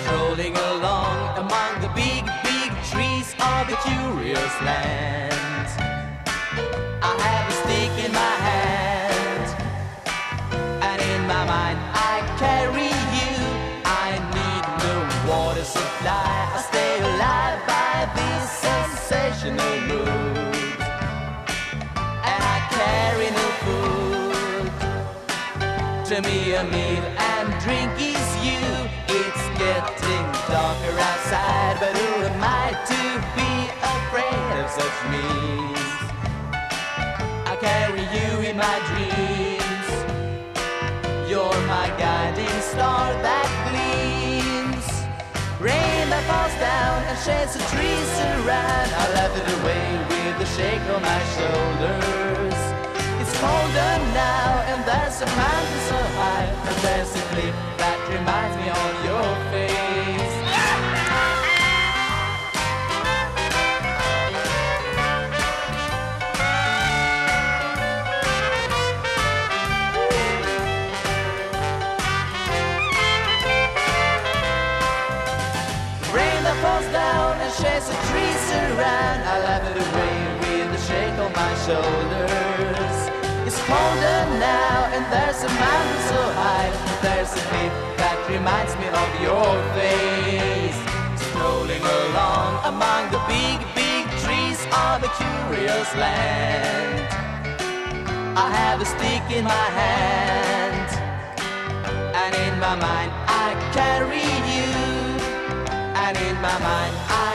strolling along among the big, big trees of the curious land. I have a stick in my hand, and in my mind I carry you. I need no water supply, I stay alive by this sensational mood. And I carry no food, to me a meal and drink is you. Getting darker outside, but who am I to be afraid of such means? I carry you in my dreams. You're my guiding star that gleams. Rain that falls down and shades the trees around. I laugh it away with a shake on my shoulders. It's colder now, and there's a mountain so high, and there's a cliff and the trees around. I laugh it away with a shake on my shoulders. It's colder now, and there's a mountain so high. There's a cliff that reminds me of your face. Strolling along among the big, big trees of a curious land. I have a stick in my hand, and in my mind I carry you. And in my mind I